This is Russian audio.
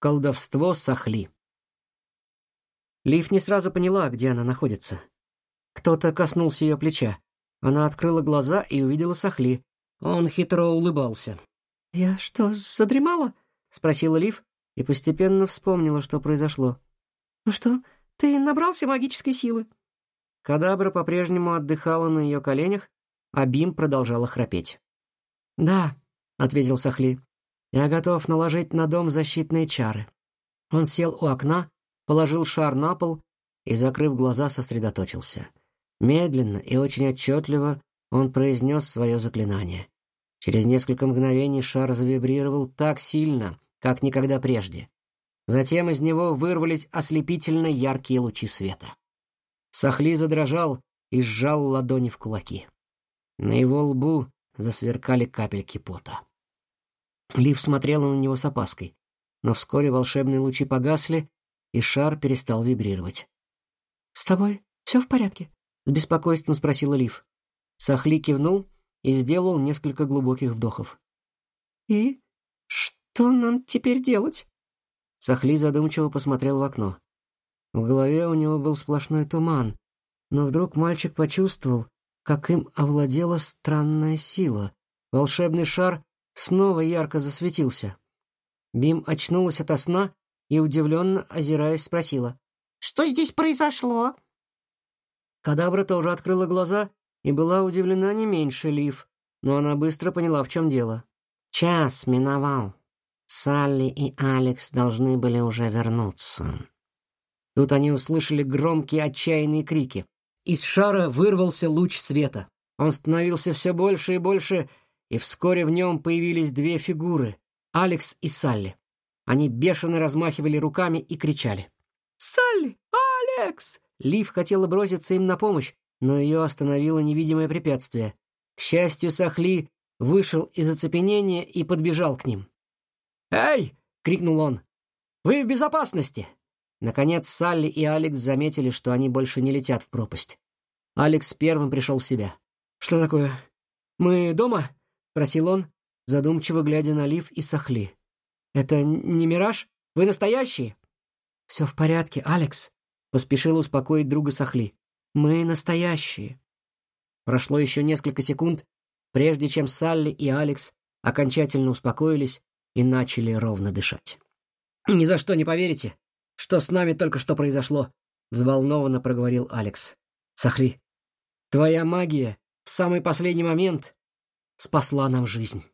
Колдовство Сахли. Лив не сразу поняла, где она находится. Кто-то коснулся ее плеча. Она открыла глаза и увидела Сахли. Он хитро улыбался. «Я что, задремала?» — спросила Лив и постепенно вспомнила, что произошло. «Ну что, ты набрался магической силы?» Кадабра по-прежнему отдыхала на ее коленях, а Бим продолжала храпеть. «Да», — ответил Сахли, — «я готов наложить на дом защитные чары». Он сел у окна, положил шар на пол и, закрыв глаза, сосредоточился. Медленно и очень отчетливо он произнес свое заклинание. Через несколько мгновений шар завибрировал так сильно, как никогда прежде. Затем из него вырвались ослепительно яркие лучи света. Сахли задрожал и сжал ладони в кулаки. На его лбу засверкали капельки пота. Лив смотрела на него с опаской, но вскоре волшебные лучи погасли, и шар перестал вибрировать. «С тобой все в порядке?» — с беспокойством спросила Лив. Сахли кивнул и сделал несколько глубоких вдохов. «И что нам теперь делать?» Сахли задумчиво посмотрел в окно. В голове у него был сплошной туман, но вдруг мальчик почувствовал, как им овладела странная сила. Волшебный шар снова ярко засветился. Бим очнулась ото сна и, удивленно озираясь, спросила. «Что здесь произошло?» Кадабра тоже открыла глаза и была удивлена не меньше Лив, но она быстро поняла, в чем дело. «Час миновал. Салли и Алекс должны были уже вернуться». Тут они услышали громкие отчаянные крики. Из шара вырвался луч света. Он становился все больше и больше, и вскоре в нем появились две фигуры — Алекс и Салли. Они бешено размахивали руками и кричали. «Салли! Алекс!» Лив хотела броситься им на помощь, но ее остановило невидимое препятствие. К счастью, Сахли вышел из оцепенения и подбежал к ним. «Эй!» — крикнул он. «Вы в безопасности!» Наконец Салли и Алекс заметили, что они больше не летят в пропасть. Алекс первым пришел в себя. «Что такое? Мы дома?» — просил он, задумчиво глядя на Лив и Сахли. «Это не мираж? Вы настоящие?» «Все в порядке, Алекс», — поспешил успокоить друга Сахли. «Мы настоящие». Прошло еще несколько секунд, прежде чем Салли и Алекс окончательно успокоились и начали ровно дышать. «Ни за что не поверите, что с нами только что произошло», — взволнованно проговорил Алекс. «Сахли, твоя магия в самый последний момент спасла нам жизнь».